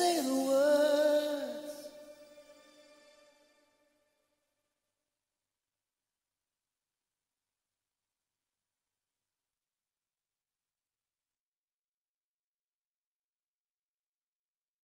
say the word.